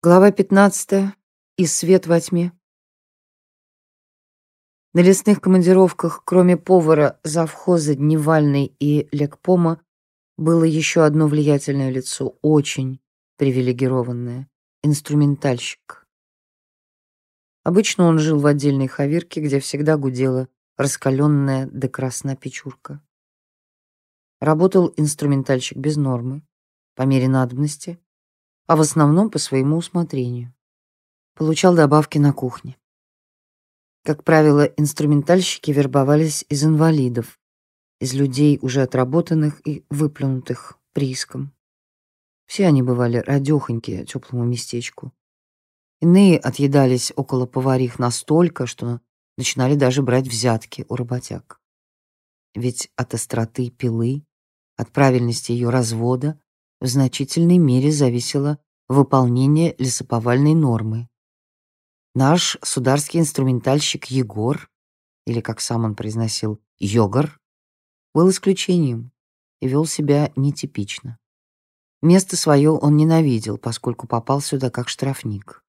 Глава 15. И свет во тьме. На лесных командировках, кроме повара, завхоза, дневальной и лекпома, было еще одно влиятельное лицо, очень привилегированное — инструментальщик. Обычно он жил в отдельной хавирке, где всегда гудела раскаленная до красна печурка. Работал инструментальщик без нормы, по мере надобности, а в основном по своему усмотрению. Получал добавки на кухне. Как правило, инструментальщики вербовались из инвалидов, из людей, уже отработанных и выплюнутых прииском. Все они бывали радёхонькие теплому местечку. Иные отъедались около поварих настолько, что начинали даже брать взятки у работяг. Ведь от остроты пилы, от правильности ее развода в значительной мере зависело выполнение лесоповальной нормы. Наш сударский инструментальщик Егор, или, как сам он произносил, Йогор, был исключением и вел себя нетипично. Место свое он ненавидел, поскольку попал сюда как штрафник.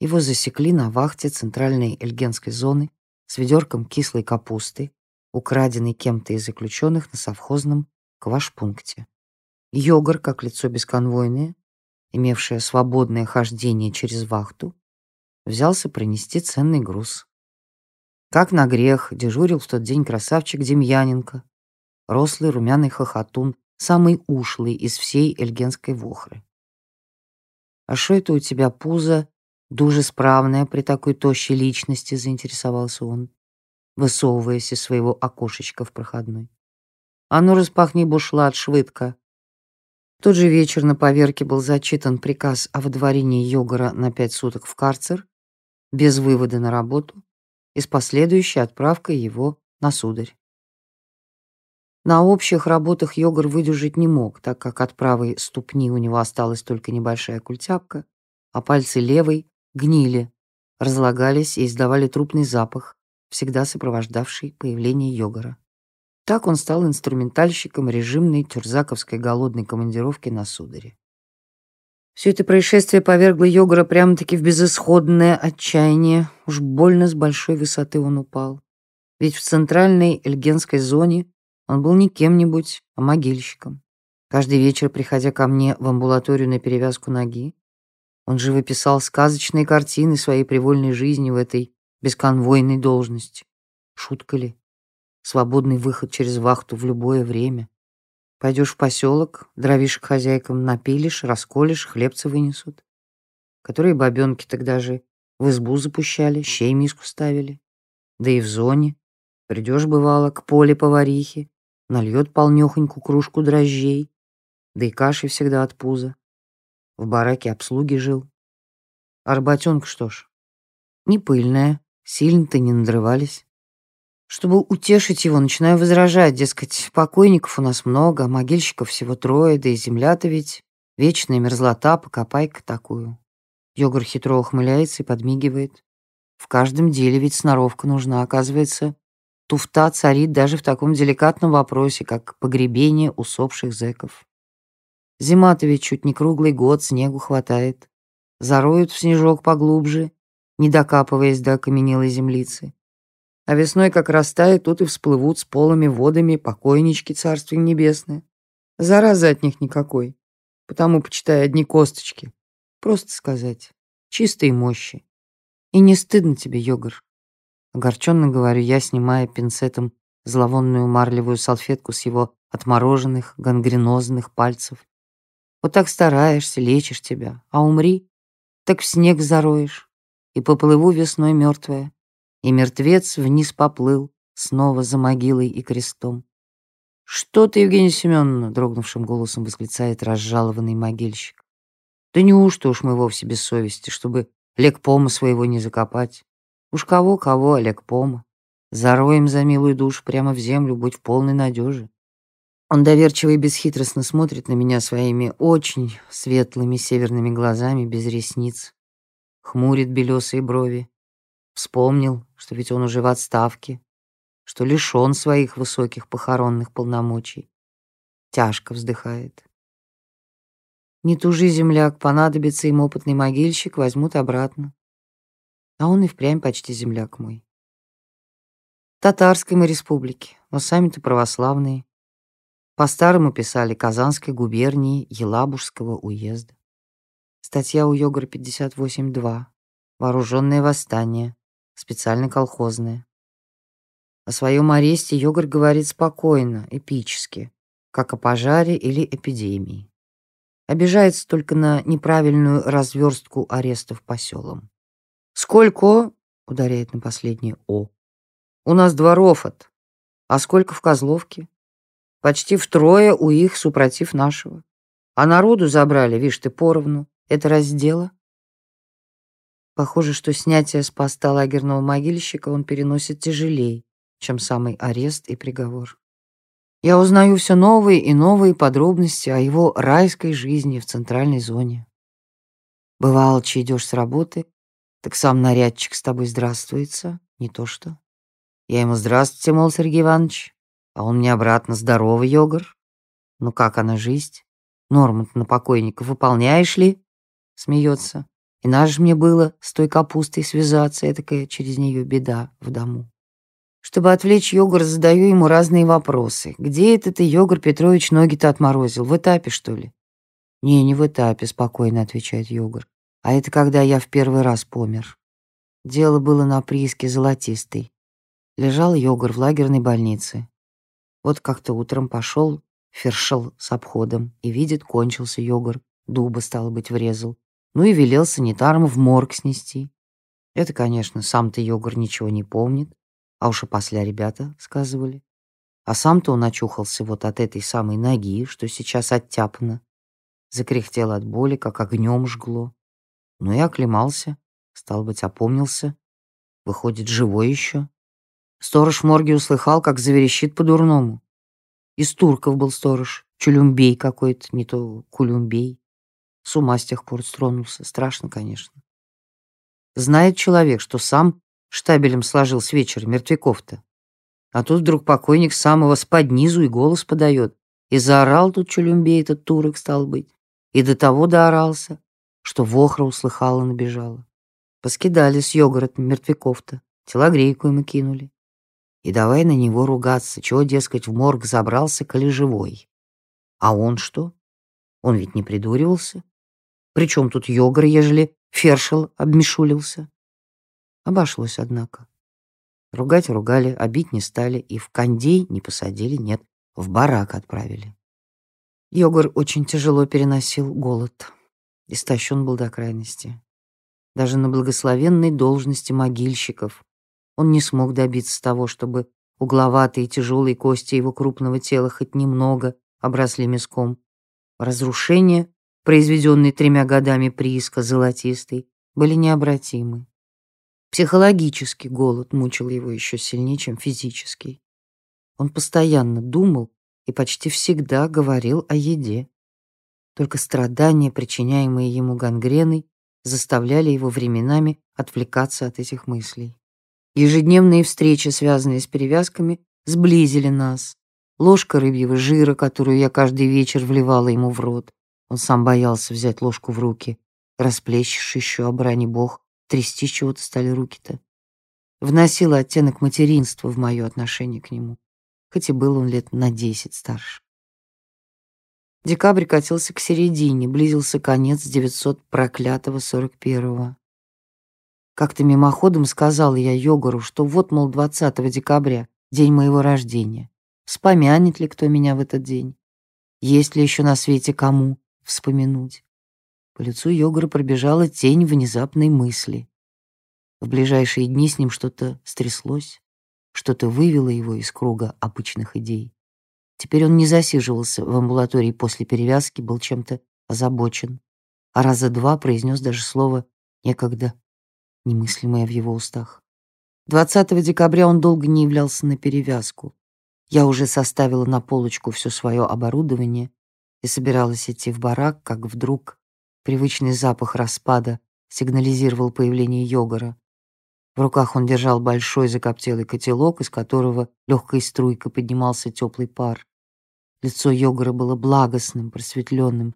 Его засекли на вахте центральной эльгенской зоны с ведерком кислой капусты, украденной кем-то из заключенных на совхозном квашпункте. Йогар, как лицо бесконвойное, имевшее свободное хождение через вахту, взялся принести ценный груз. Как на грех дежурил в тот день красавчик Демьяненко, рослый румяный хохотун, самый ушлый из всей эльгенской вохры. «А что это у тебя пузо дуже справное при такой тощей личности?» — заинтересовался он, высовываясь из своего окошечка в проходной. «А ну, распахни бушлат швидко!» В тот же вечер на поверке был зачитан приказ о выдворении Йогора на пять суток в карцер, без вывода на работу и с последующей отправкой его на сударь. На общих работах Йогор выдержать не мог, так как от правой ступни у него осталась только небольшая культяпка, а пальцы левой гнили, разлагались и издавали трупный запах, всегда сопровождавший появление Йогора. Так он стал инструментальщиком режимной тюрзаковской голодной командировки на Сударе. Все это происшествие повергло Йогора прямо-таки в безысходное отчаяние. Уж больно с большой высоты он упал. Ведь в центральной эльгенской зоне он был не кем-нибудь, а могильщиком. Каждый вечер, приходя ко мне в амбулаторию на перевязку ноги, он живо писал сказочные картины своей привольной жизни в этой бесконвойной должности. Шутка ли? Свободный выход через вахту в любое время. Пойдешь в поселок, дровишек хозяйкам напилишь, расколешь, хлебцы вынесут. Которые бабенки тогда же в избу запущали, щей миску ставили. Да и в зоне. Придешь, бывало, к поле поварихи, нальет полнёхоньку кружку дрожжей, да и каши всегда от пуза. В бараке обслуги жил. А что ж, не пыльная, сильно-то не надрывались. Чтобы утешить его, начинаю возражать, дескать, покойников у нас много, могильщиков всего трое, да и земля-то ведь вечная мерзлота, покопай-ка такую. Йогар хитро ухмыляется и подмигивает. В каждом деле ведь сноровка нужна, оказывается. Туфта царит даже в таком деликатном вопросе, как погребение усопших зэков. Зима-то ведь чуть не круглый год, снегу хватает. Зароют в снежок поглубже, не докапываясь до окаменелой землицы. А весной как растает, тут и всплывут с полыми водами покойнички царствия небесное. Заразы от них никакой. Потому, почитай, одни косточки. Просто сказать. Чистой мощи. И не стыдно тебе, Йогар? Огорченно говорю я, снимая пинцетом зловонную марлевую салфетку с его отмороженных, гангренозных пальцев. Вот так стараешься, лечишь тебя, а умри, так в снег зароешь, и поплыву весной мертвая и мертвец вниз поплыл, снова за могилой и крестом. «Что ты, Евгения Семеновна?» — дрогнувшим голосом восклицает разжалованный могильщик. «Да неужто уж мы вовсе без совести, чтобы лекпома своего не закопать? Уж кого-кого, а лекпома. Зароем за милую душу прямо в землю, будь в полной надежи». Он доверчиво и бесхитростно смотрит на меня своими очень светлыми северными глазами без ресниц, хмурит белесые брови, Вспомнил, что ведь он уже в отставке, что лишён своих высоких похоронных полномочий. Тяжко вздыхает. Не тужи, земляк, понадобится им опытный могильщик, возьмут обратно. А он и впрямь почти земляк мой. Татарской мы республики, но сами-то православные. По-старому писали Казанской губернии Елабужского уезда. Статья у Йогора 58.2. Вооруженное восстание. Специально колхозное. О своем аресте Йогор говорит спокойно, эпически, как о пожаре или эпидемии. Обижается только на неправильную разверстку арестов по селам. «Сколько?» — ударяет на последнее «о». «У нас дворов от. А сколько в Козловке?» «Почти втрое у их, супротив нашего. А народу забрали, видишь ты, поровну. Это раздела?» Похоже, что снятие с поста лагерного могильщика он переносит тяжелее, чем самый арест и приговор. Я узнаю все новые и новые подробности о его райской жизни в центральной зоне. Бывало, че идешь с работы, так сам нарядчик с тобой здравствуется, не то что. Я ему «Здравствуйте, мол, Сергей Иванович», а он мне обратно «Здорово, Йогар». Ну как она, жизнь? Норму на покойника выполняешь ли? Смеется. И наш мне было с той капустой связаться, этакая через нее беда в дому. Чтобы отвлечь Йогор, задаю ему разные вопросы. «Где это ты, Йогор Петрович, ноги-то отморозил? В этапе, что ли?» «Не, не в этапе», — спокойно отвечает Йогор. «А это когда я в первый раз помер. Дело было на прииске Золотистой. Лежал Йогор в лагерной больнице. Вот как-то утром пошел Фершел с обходом и видит, кончился Йогор. Дуба, стало быть, врезал. Ну и велел санитарам в морг снести. Это, конечно, сам-то Йогор ничего не помнит. А уж и после ребята сказывали. А сам-то он очухался вот от этой самой ноги, что сейчас оттяпано. Закряхтел от боли, как огнем жгло. Ну и оклемался, стал быть, опомнился. Выходит, живой еще. Сторож в морге услыхал, как заверещит по-дурному. Из турков был сторож, чулюмбей какой-то, не то кулюмбей. С ума с тех пор стронулся. Страшно, конечно. Знает человек, что сам штабелем сложил с вечера мертвяков-то. А тут вдруг покойник самого с поднизу и голос подает. И заорал тут Чулюмбей этот турок, стал быть. И до того доорался, что Вохра услыхала, набежала. Поскидали с йогуртом мертвяков-то, телогрейку ему кинули. И давай на него ругаться, чего, дескать, в морг забрался, коли живой. А он что? Он ведь не придуривался. Причем тут йогр, ежели фершел обмешулился? Обошлось, однако. Ругать ругали, обить не стали, и в кондей не посадили, нет, в барак отправили. Йогор очень тяжело переносил голод. Истощен был до крайности. Даже на благословенной должности могильщиков он не смог добиться того, чтобы угловатые тяжелые кости его крупного тела хоть немного обросли мяском. Разрушения, произведенные тремя годами прииска золотистой, были необратимы. Психологический голод мучил его еще сильнее, чем физический. Он постоянно думал и почти всегда говорил о еде. Только страдания, причиняемые ему гангреной, заставляли его временами отвлекаться от этих мыслей. Ежедневные встречи, связанные с перевязками, сблизили нас. Ложка рыбьего жира, которую я каждый вечер вливала ему в рот. Он сам боялся взять ложку в руки. Расплещешь еще, обрани бог, Трясти чего-то стали руки-то. Вносила оттенок материнства в мое отношение к нему, хоть и был он лет на десять старше. Декабрь катился к середине, близился конец 900 проклятого 41-го. Как-то мимоходом сказал я Йогору, что вот, мол, 20 декабря, день моего рождения. Вспомянет ли кто меня в этот день? Есть ли еще на свете кому вспомянуть? По лицу Йогора пробежала тень внезапной мысли. В ближайшие дни с ним что-то стряслось, что-то вывело его из круга обычных идей. Теперь он не засиживался в амбулатории после перевязки, был чем-то озабочен, а раза два произнес даже слово «некогда», немыслимое в его устах. 20 декабря он долго не являлся на перевязку. Я уже составила на полочку все свое оборудование и собиралась идти в барак, как вдруг Привычный запах распада сигнализировал появление Йогора. В руках он держал большой закоптелый котелок, из которого легкой струйкой поднимался теплый пар. Лицо Йогора было благостным, просветленным.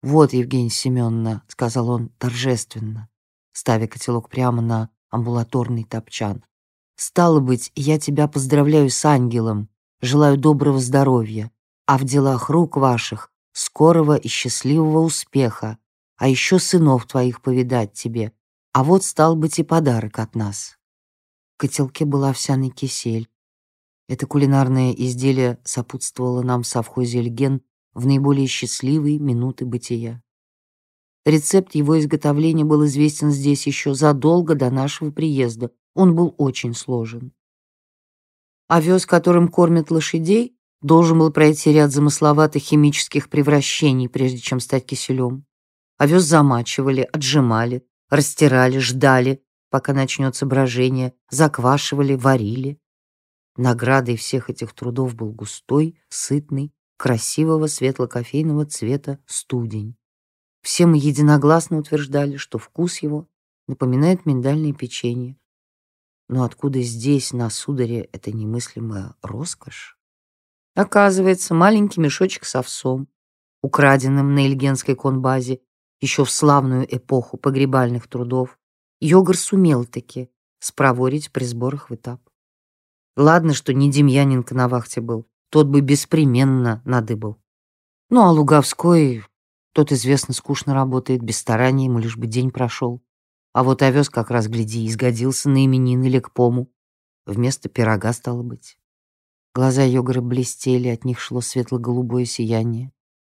«Вот, Евгения Семеновна», — сказал он торжественно, ставя котелок прямо на амбулаторный топчан. «Стало быть, я тебя поздравляю с ангелом, желаю доброго здоровья, а в делах рук ваших скорого и счастливого успеха, а еще сынов твоих повидать тебе, а вот стал быть и подарок от нас». В котелке был овсяный кисель. Это кулинарное изделие сопутствовало нам в совхозе Эльген в наиболее счастливые минуты бытия. Рецепт его изготовления был известен здесь еще задолго до нашего приезда. Он был очень сложен. Овес, которым кормят лошадей, должен был пройти ряд замысловатых химических превращений, прежде чем стать киселем. Овес замачивали, отжимали, растирали, ждали, пока начнется брожение, заквашивали, варили. Наградой всех этих трудов был густой, сытный, красивого светло-кофейного цвета студень. Все мы единогласно утверждали, что вкус его напоминает миндальное печенье. Но откуда здесь, на сударе, эта немыслимая роскошь? Оказывается, маленький мешочек с овсом, украденным на Ильгенской конбазе еще в славную эпоху погребальных трудов, Йогар сумел таки спроворить при сборах в этап. Ладно, что не Демьяненко на вахте был, тот бы беспременно надыбал. Ну, а Луговской, тот, известно, скучно работает, без старания, ему лишь бы день прошел. А вот овес как раз, гляди, изгодился на именины или к пому. Вместо пирога стало быть. Глаза Йогора блестели, от них шло светло-голубое сияние.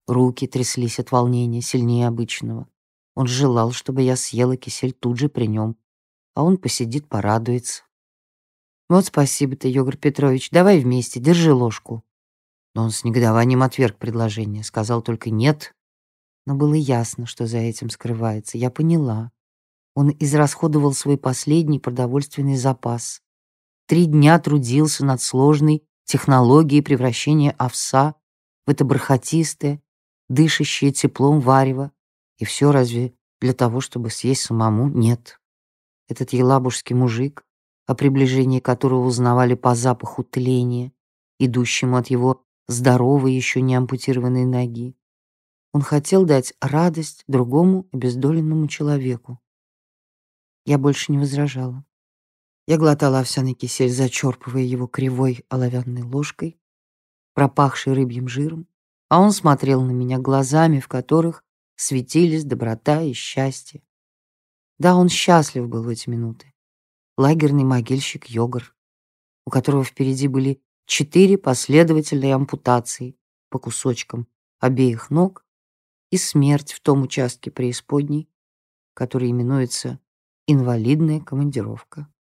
Руки тряслись от волнения, сильнее обычного. Он желал, чтобы я съела кисель тут же при нем, а он посидит, порадуется. «Вот спасибо-то, Йогор Петрович, давай вместе, держи ложку». Но он с негодованием отверг предложение, сказал только «нет». Но было ясно, что за этим скрывается. Я поняла. Он израсходовал свой последний продовольственный запас. Три дня трудился над сложной технологией превращения овса в это бархатистое, дышащее теплом варево. И все разве для того, чтобы съесть самому? Нет. Этот елабужский мужик о приближении которого узнавали по запаху тления, идущему от его здоровой, еще не ампутированной ноги. Он хотел дать радость другому обездоленному человеку. Я больше не возражала. Я глотала овсяный кисель, зачерпывая его кривой оловянной ложкой, пропахшей рыбьим жиром, а он смотрел на меня глазами, в которых светились доброта и счастье. Да, он счастлив был в эти минуты лагерный могильщик Йогар, у которого впереди были четыре последовательные ампутации по кусочкам обеих ног и смерть в том участке преисподней, который именуется инвалидная командировка.